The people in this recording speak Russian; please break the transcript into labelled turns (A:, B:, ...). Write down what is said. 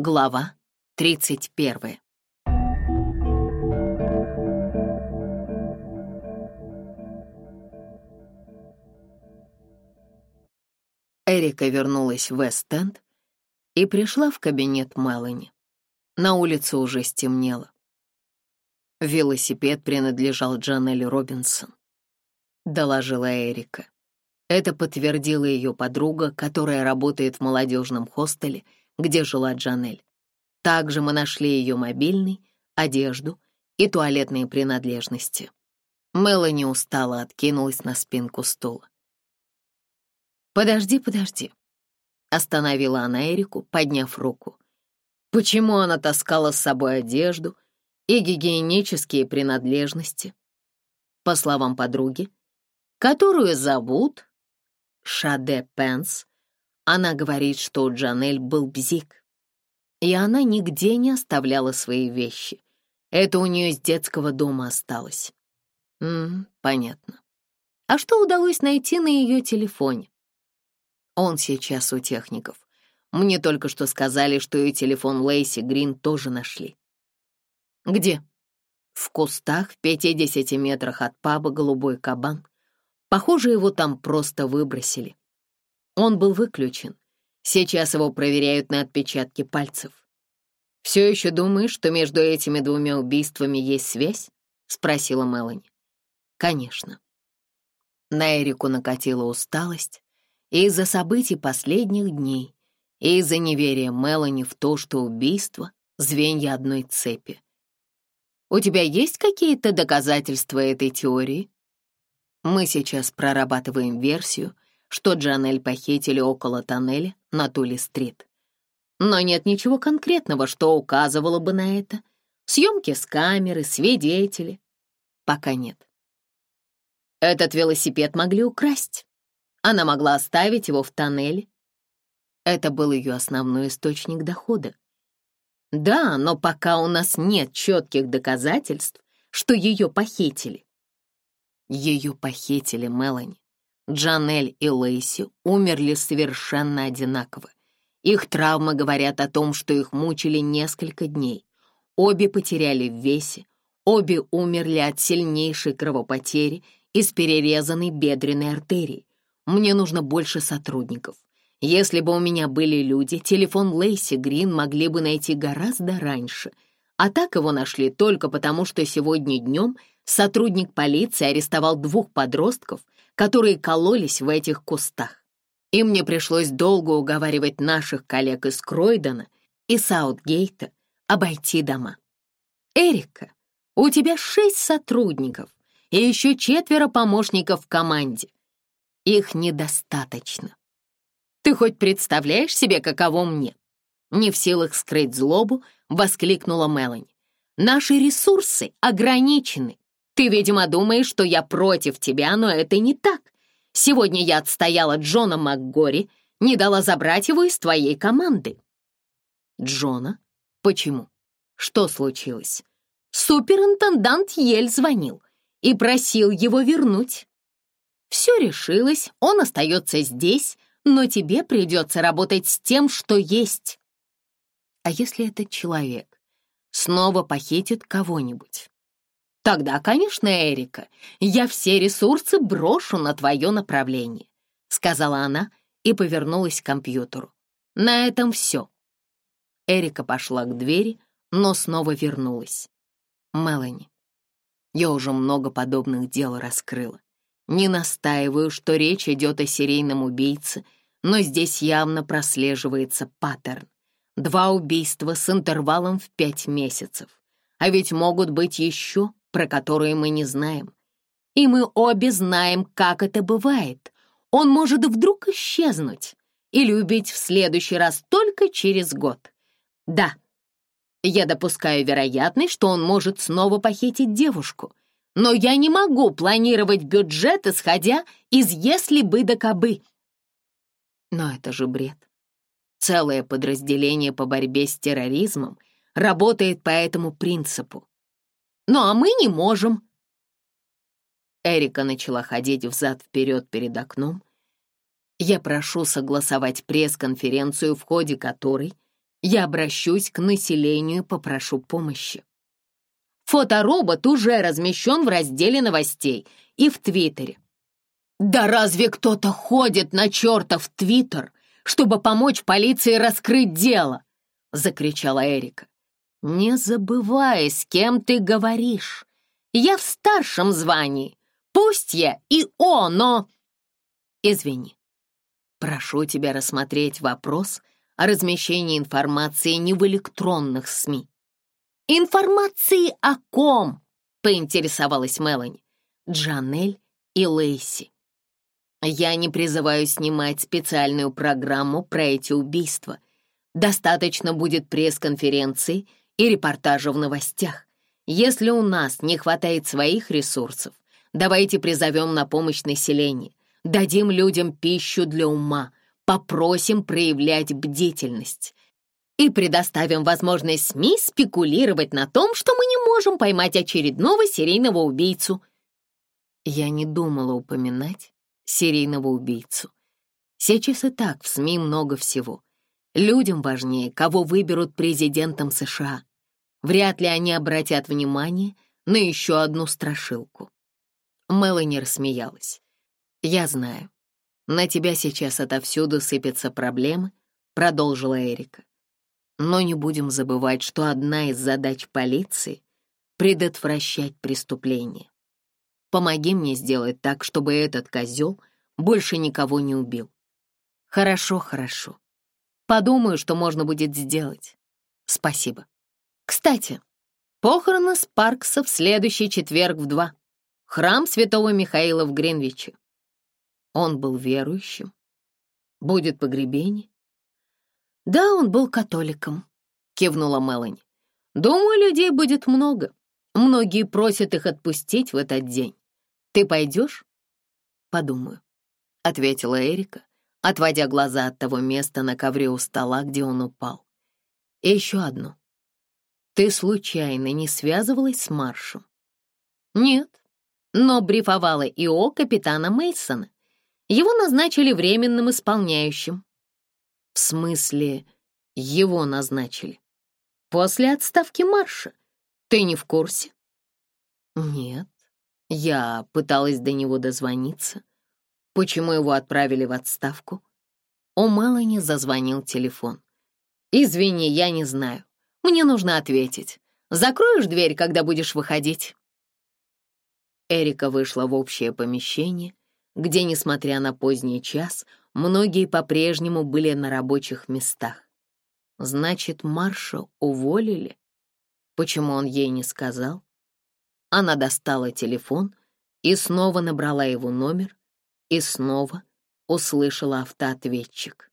A: Глава 31. Эрика вернулась в Эст-Энд и пришла в кабинет Мелани. На улице уже стемнело. «Велосипед принадлежал Джанелли Робинсон», — доложила Эрика. Это подтвердила ее подруга, которая работает в молодежном хостеле — где жила Джанель. Также мы нашли ее мобильный, одежду и туалетные принадлежности. Мелани устала, откинулась на спинку стула. «Подожди, подожди», — остановила она Эрику, подняв руку. «Почему она таскала с собой одежду и гигиенические принадлежности?» По словам подруги, которую зовут Шаде Пенс, она говорит, что Джанель был бзик, и она нигде не оставляла свои вещи. Это у нее с детского дома осталось. М понятно. А что удалось найти на ее телефоне? Он сейчас у техников. Мне только что сказали, что и телефон Лейси Грин тоже нашли. Где? В кустах, в 50 метрах от паба «Голубой кабан». Похоже, его там просто выбросили. Он был выключен. Сейчас его проверяют на отпечатки пальцев. «Все еще думаешь, что между этими двумя убийствами есть связь?» — спросила Мелани. «Конечно». На Эрику накатила усталость и из-за событий последних дней, и из-за неверия Мелани в то, что убийство — звенья одной цепи. «У тебя есть какие-то доказательства этой теории?» «Мы сейчас прорабатываем версию — что Джанель похитили около тоннеля на Тули-стрит. Но нет ничего конкретного, что указывало бы на это. Съемки с камеры, свидетели. Пока нет. Этот велосипед могли украсть. Она могла оставить его в тоннеле. Это был ее основной источник дохода. Да, но пока у нас нет четких доказательств, что ее похитили. Ее похитили, Мелани. Джанель и Лейси умерли совершенно одинаково. Их травмы говорят о том, что их мучили несколько дней. Обе потеряли в весе, обе умерли от сильнейшей кровопотери из перерезанной бедренной артерии. Мне нужно больше сотрудников. Если бы у меня были люди, телефон Лейси Грин могли бы найти гораздо раньше. А так его нашли только потому, что сегодня днем — Сотрудник полиции арестовал двух подростков, которые кололись в этих кустах. И мне пришлось долго уговаривать наших коллег из Кройдена и Саутгейта обойти дома. «Эрика, у тебя шесть сотрудников и еще четверо помощников в команде. Их недостаточно. Ты хоть представляешь себе, каково мне?» Не в силах скрыть злобу, воскликнула Мелани. «Наши ресурсы ограничены. Ты, видимо, думаешь, что я против тебя, но это не так. Сегодня я отстояла Джона МакГори, не дала забрать его из твоей команды». «Джона? Почему? Что случилось?» Суперинтендант Ель звонил и просил его вернуть. «Все решилось, он остается здесь, но тебе придется работать с тем, что есть». «А если этот человек снова похитит кого-нибудь?» Тогда, конечно, Эрика, я все ресурсы брошу на твое направление», — сказала она и повернулась к компьютеру. «На этом все». Эрика пошла к двери, но снова вернулась. «Мелани, я уже много подобных дел раскрыла. Не настаиваю, что речь идет о серийном убийце, но здесь явно прослеживается паттерн. Два убийства с интервалом в пять месяцев. А ведь могут быть еще про которую мы не знаем. И мы обе знаем, как это бывает. Он может вдруг исчезнуть и любить в следующий раз только через год. Да, я допускаю вероятность, что он может снова похитить девушку, но я не могу планировать бюджет, исходя из «если бы да кабы». Но это же бред. Целое подразделение по борьбе с терроризмом работает по этому принципу. Ну а мы не можем». Эрика начала ходить взад-вперед перед окном. «Я прошу согласовать пресс-конференцию, в ходе которой я обращусь к населению и попрошу помощи. Фоторобот уже размещен в разделе новостей и в Твиттере. Да разве кто-то ходит на чертов Твиттер, чтобы помочь полиции раскрыть дело? Закричала Эрика. Не забывай, с кем ты говоришь. Я в старшем звании. Пусть я и он, но... Извини. Прошу тебя рассмотреть вопрос о размещении информации не в электронных СМИ. Информации о ком? Поинтересовалась Мелани. Джанель и Лейси. Я не призываю снимать специальную программу про эти убийства. Достаточно будет пресс-конференции и репортажа в новостях. Если у нас не хватает своих ресурсов, давайте призовем на помощь население, дадим людям пищу для ума, попросим проявлять бдительность и предоставим возможность СМИ спекулировать на том, что мы не можем поймать очередного серийного убийцу. Я не думала упоминать серийного убийцу. Сейчас и так в СМИ много всего. Людям важнее, кого выберут президентом США — Вряд ли они обратят внимание на еще одну страшилку. Мелани рассмеялась. «Я знаю. На тебя сейчас отовсюду сыпятся проблемы», — продолжила Эрика. «Но не будем забывать, что одна из задач полиции — предотвращать преступления. Помоги мне сделать так, чтобы этот козел больше никого не убил». «Хорошо, хорошо. Подумаю, что можно будет сделать. Спасибо». Кстати, похороны Спаркса в следующий четверг в два. Храм Святого Михаила в Гринвиче. Он был верующим. Будет погребение. Да, он был католиком, кивнула Мелани. Думаю, людей будет много. Многие просят их отпустить в этот день. Ты пойдешь? Подумаю, ответила Эрика, отводя глаза от того места на ковре у стола, где он упал. И еще одно. Ты случайно не связывалась с Маршем? Нет, но брифовала ИО капитана Мейсона. Его назначили временным исполняющим. В смысле, его назначили? После отставки Марша. Ты не в курсе? Нет. Я пыталась до него дозвониться. Почему его отправили в отставку? У Мелани зазвонил телефон. «Извини, я не знаю. Мне нужно ответить. Закроешь дверь, когда будешь выходить?» Эрика вышла в общее помещение, где, несмотря на поздний час, многие по-прежнему были на рабочих местах. Значит, Марша уволили? Почему он ей не сказал? Она достала телефон и снова набрала его номер, и снова услышала автоответчик.